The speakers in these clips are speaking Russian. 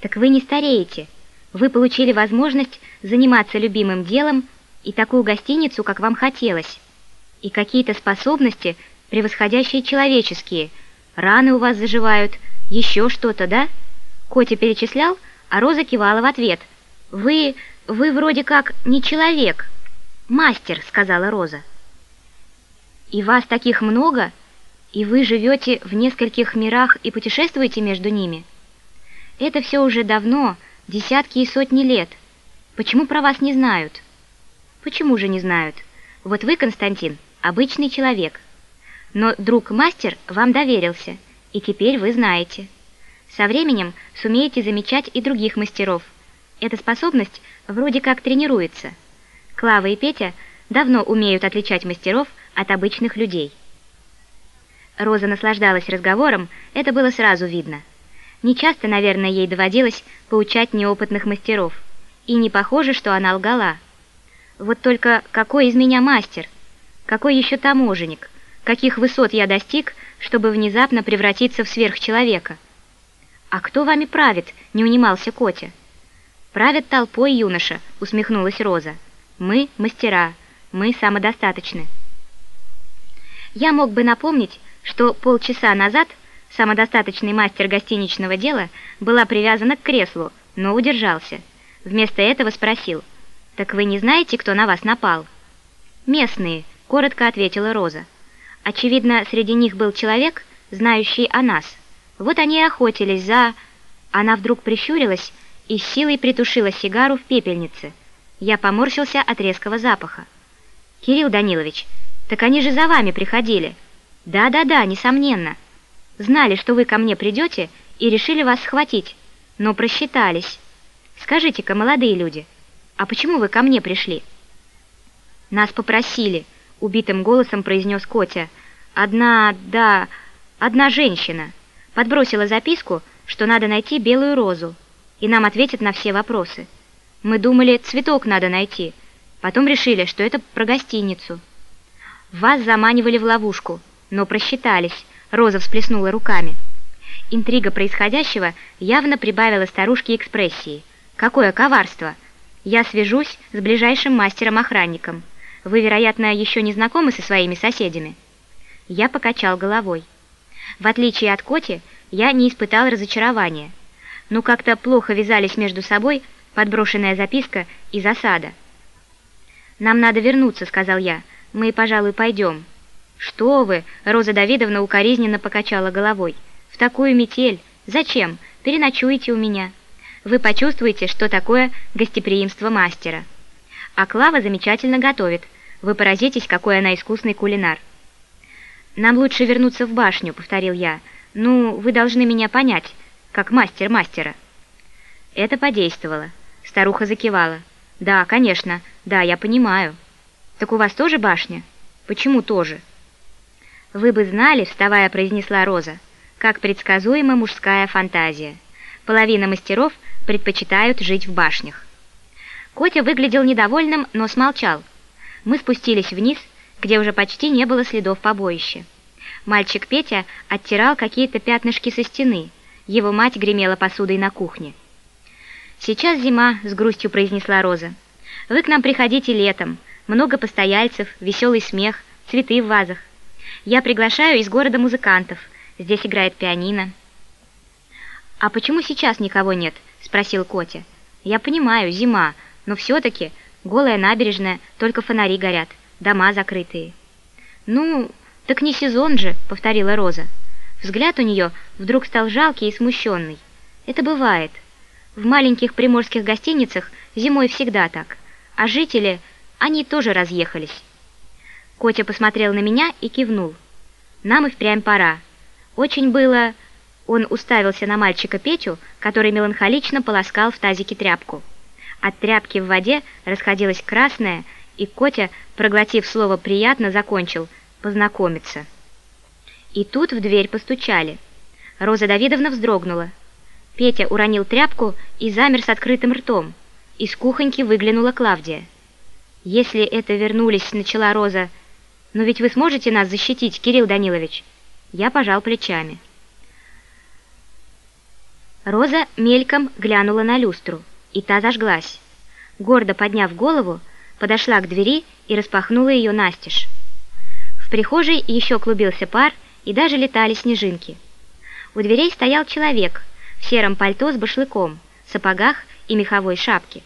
Так вы не стареете. Вы получили возможность заниматься любимым делом и такую гостиницу, как вам хотелось. И какие-то способности, превосходящие человеческие. Раны у вас заживают, еще что-то, да? Котя перечислял, а Роза кивала в ответ. «Вы... вы вроде как не человек. Мастер», — сказала Роза. «И вас таких много? И вы живете в нескольких мирах и путешествуете между ними?» «Это все уже давно, десятки и сотни лет. Почему про вас не знают?» «Почему же не знают? Вот вы, Константин, обычный человек. Но друг-мастер вам доверился, и теперь вы знаете. Со временем сумеете замечать и других мастеров. Эта способность вроде как тренируется. Клава и Петя давно умеют отличать мастеров от обычных людей. Роза наслаждалась разговором, это было сразу видно. Нечасто, наверное, ей доводилось поучать неопытных мастеров. И не похоже, что она лгала. Вот только какой из меня мастер? Какой еще таможенник? Каких высот я достиг, чтобы внезапно превратиться в сверхчеловека? «А кто вами правит?» — не унимался Котя. «Правит толпой юноша», — усмехнулась Роза. «Мы — мастера, мы самодостаточны». Я мог бы напомнить, что полчаса назад самодостаточный мастер гостиничного дела была привязана к креслу, но удержался. Вместо этого спросил, «Так вы не знаете, кто на вас напал?» «Местные», — коротко ответила Роза. «Очевидно, среди них был человек, знающий о нас». Вот они и охотились за... Она вдруг прищурилась и с силой притушила сигару в пепельнице. Я поморщился от резкого запаха. «Кирилл Данилович, так они же за вами приходили». «Да-да-да, несомненно. Знали, что вы ко мне придете и решили вас схватить, но просчитались. Скажите-ка, молодые люди, а почему вы ко мне пришли?» «Нас попросили», — убитым голосом произнес Котя. «Одна, да, одна женщина» подбросила записку, что надо найти белую розу, и нам ответят на все вопросы. Мы думали, цветок надо найти, потом решили, что это про гостиницу. Вас заманивали в ловушку, но просчитались, Роза всплеснула руками. Интрига происходящего явно прибавила старушке экспрессии. Какое коварство! Я свяжусь с ближайшим мастером-охранником. Вы, вероятно, еще не знакомы со своими соседями?» Я покачал головой. В отличие от Коти, я не испытал разочарования. но как-то плохо вязались между собой подброшенная записка и засада. «Нам надо вернуться», — сказал я. «Мы, пожалуй, пойдем». «Что вы?» — Роза Давидовна укоризненно покачала головой. «В такую метель? Зачем? Переночуете у меня. Вы почувствуете, что такое гостеприимство мастера. А Клава замечательно готовит. Вы поразитесь, какой она искусный кулинар». «Нам лучше вернуться в башню», — повторил я. «Ну, вы должны меня понять, как мастер мастера». Это подействовало. Старуха закивала. «Да, конечно, да, я понимаю». «Так у вас тоже башня?» «Почему тоже?» «Вы бы знали», — вставая произнесла Роза, «как предсказуема мужская фантазия. Половина мастеров предпочитают жить в башнях». Котя выглядел недовольным, но смолчал. Мы спустились вниз, где уже почти не было следов побоища. Мальчик Петя оттирал какие-то пятнышки со стены. Его мать гремела посудой на кухне. «Сейчас зима», — с грустью произнесла Роза. «Вы к нам приходите летом. Много постояльцев, веселый смех, цветы в вазах. Я приглашаю из города музыкантов. Здесь играет пианино». «А почему сейчас никого нет?» — спросил Котя. «Я понимаю, зима, но все-таки голая набережная, только фонари горят, дома закрытые». «Ну, так не сезон же», — повторила Роза. Взгляд у нее вдруг стал жалкий и смущенный. «Это бывает. В маленьких приморских гостиницах зимой всегда так. А жители, они тоже разъехались». Котя посмотрел на меня и кивнул. «Нам и впрямь пора. Очень было...» Он уставился на мальчика Петю, который меланхолично полоскал в тазике тряпку. От тряпки в воде расходилась красная, и Котя, проглотив слово «приятно», закончил «познакомиться». И тут в дверь постучали. Роза Давидовна вздрогнула. Петя уронил тряпку и замер с открытым ртом. Из кухоньки выглянула Клавдия. «Если это вернулись», — начала Роза, — «но ведь вы сможете нас защитить, Кирилл Данилович?» Я пожал плечами. Роза мельком глянула на люстру, и та зажглась. Гордо подняв голову, подошла к двери и распахнула ее настежь. В прихожей еще клубился пар, и даже летали снежинки. У дверей стоял человек в сером пальто с башлыком, сапогах и меховой шапке.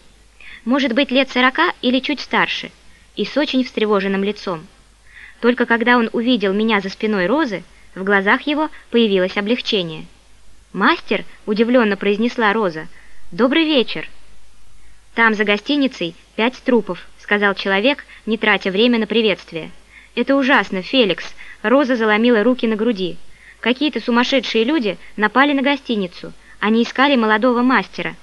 Может быть, лет сорока или чуть старше, и с очень встревоженным лицом. Только когда он увидел меня за спиной Розы, в глазах его появилось облегчение – «Мастер?» – удивленно произнесла Роза. «Добрый вечер!» «Там, за гостиницей, пять трупов», – сказал человек, не тратя время на приветствие. «Это ужасно, Феликс!» – Роза заломила руки на груди. «Какие-то сумасшедшие люди напали на гостиницу. Они искали молодого мастера».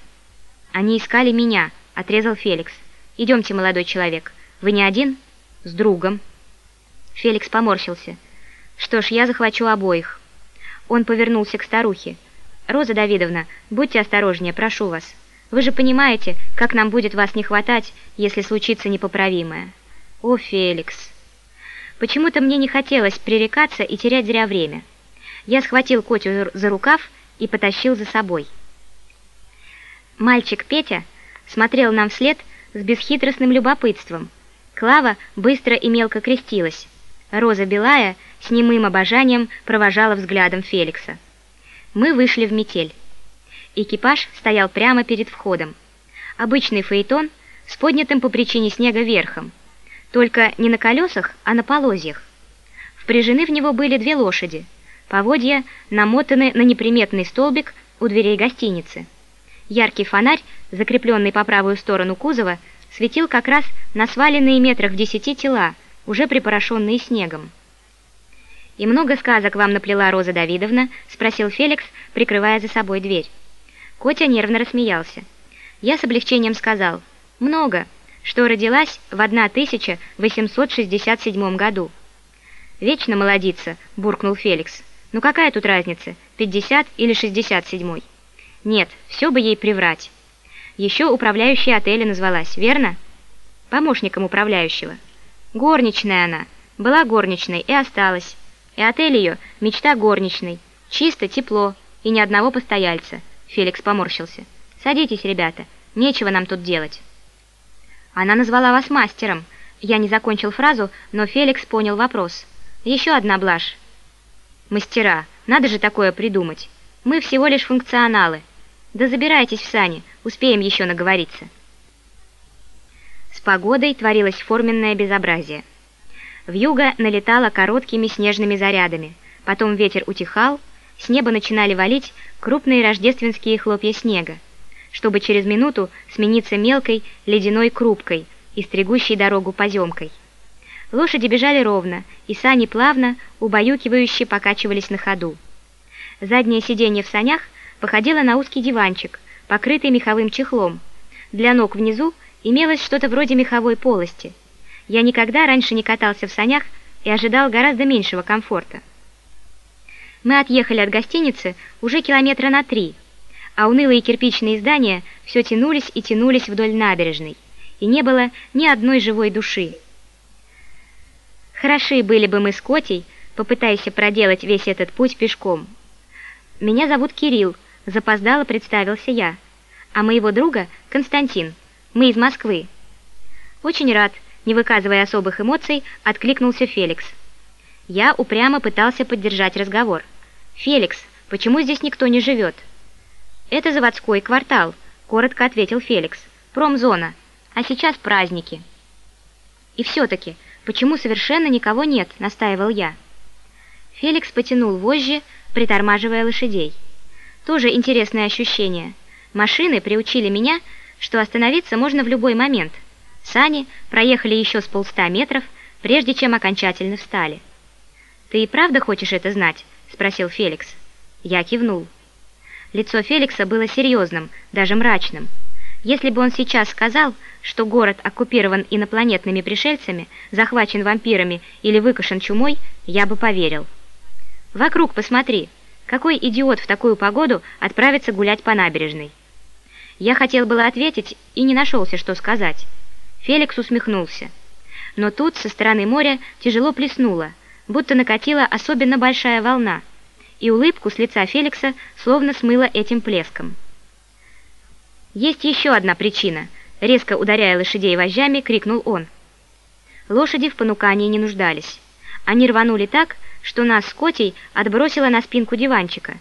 «Они искали меня», – отрезал Феликс. «Идемте, молодой человек. Вы не один?» «С другом». Феликс поморщился. «Что ж, я захвачу обоих». Он повернулся к старухе. «Роза Давидовна, будьте осторожнее, прошу вас. Вы же понимаете, как нам будет вас не хватать, если случится непоправимое». «О, Феликс!» Почему-то мне не хотелось пререкаться и терять зря время. Я схватил Котю за рукав и потащил за собой. Мальчик Петя смотрел нам вслед с бесхитростным любопытством. Клава быстро и мелко крестилась. Роза Белая с немым обожанием провожала взглядом Феликса. Мы вышли в метель. Экипаж стоял прямо перед входом. Обычный фаэтон с поднятым по причине снега верхом. Только не на колесах, а на полозьях. Впряжены в него были две лошади. Поводья намотаны на неприметный столбик у дверей гостиницы. Яркий фонарь, закрепленный по правую сторону кузова, светил как раз на сваленные метрах в десяти тела, уже припорошенные снегом. «И много сказок вам наплела Роза Давидовна?» – спросил Феликс, прикрывая за собой дверь. Котя нервно рассмеялся. Я с облегчением сказал «много», что родилась в 1867 году. «Вечно молодиться», – буркнул Феликс. «Ну какая тут разница, 50 или 67?» «Нет, все бы ей приврать». Еще управляющая отеля назвалась, верно? Помощником управляющего. Горничная она. Была горничной и осталась. И отель ее – мечта горничной. Чисто, тепло и ни одного постояльца. Феликс поморщился. «Садитесь, ребята, нечего нам тут делать». Она назвала вас мастером. Я не закончил фразу, но Феликс понял вопрос. Еще одна блажь. Мастера, надо же такое придумать. Мы всего лишь функционалы. Да забирайтесь в сани, успеем еще наговориться. С погодой творилось форменное безобразие. Вьюга налетала короткими снежными зарядами, потом ветер утихал, с неба начинали валить крупные рождественские хлопья снега, чтобы через минуту смениться мелкой ледяной крупкой и стригущей дорогу поземкой. Лошади бежали ровно, и сани плавно, убаюкивающе покачивались на ходу. Заднее сиденье в санях походило на узкий диванчик, покрытый меховым чехлом. Для ног внизу имелось что-то вроде меховой полости – я никогда раньше не катался в санях и ожидал гораздо меньшего комфорта. Мы отъехали от гостиницы уже километра на три, а унылые кирпичные здания все тянулись и тянулись вдоль набережной, и не было ни одной живой души. Хороши были бы мы с Котей, попытайся проделать весь этот путь пешком. Меня зовут Кирилл, запоздало представился я, а моего друга Константин, мы из Москвы. Очень рад, не выказывая особых эмоций, откликнулся Феликс. Я упрямо пытался поддержать разговор. «Феликс, почему здесь никто не живет?» «Это заводской квартал», — коротко ответил Феликс. «Промзона. А сейчас праздники». «И все-таки, почему совершенно никого нет?» — настаивал я. Феликс потянул вожжи, притормаживая лошадей. Тоже интересное ощущение. Машины приучили меня, что остановиться можно в любой момент — Сани проехали еще с полста метров, прежде чем окончательно встали. «Ты и правда хочешь это знать?» – спросил Феликс. Я кивнул. Лицо Феликса было серьезным, даже мрачным. Если бы он сейчас сказал, что город оккупирован инопланетными пришельцами, захвачен вампирами или выкашен чумой, я бы поверил. «Вокруг посмотри, какой идиот в такую погоду отправится гулять по набережной?» Я хотел было ответить и не нашелся, что сказать. Феликс усмехнулся. Но тут со стороны моря тяжело плеснуло, будто накатила особенно большая волна, и улыбку с лица Феликса словно смыло этим плеском. «Есть еще одна причина», — резко ударяя лошадей вожжами, крикнул он. Лошади в понукании не нуждались. Они рванули так, что нас с Котей отбросило на спинку диванчика.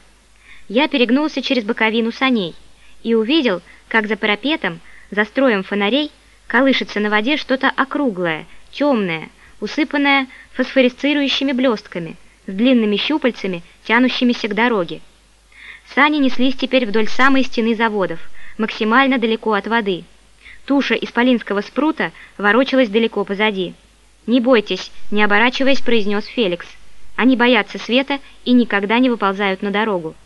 Я перегнулся через боковину саней и увидел, как за парапетом, за строем фонарей, колышется на воде что-то округлое, темное, усыпанное фосфорисцирующими блестками, с длинными щупальцами, тянущимися к дороге. Сани неслись теперь вдоль самой стены заводов, максимально далеко от воды. Туша исполинского спрута ворочалась далеко позади. «Не бойтесь», — не оборачиваясь, произнес Феликс. «Они боятся света и никогда не выползают на дорогу».